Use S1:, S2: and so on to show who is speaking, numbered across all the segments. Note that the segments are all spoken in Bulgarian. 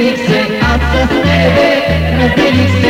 S1: Félix, hasta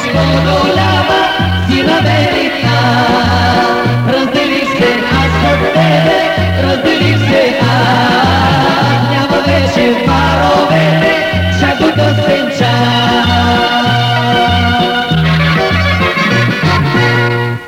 S1: nessuno l'ama, di la verità. Разделихте нас от тебе, разделихте аз. Няма вече пак.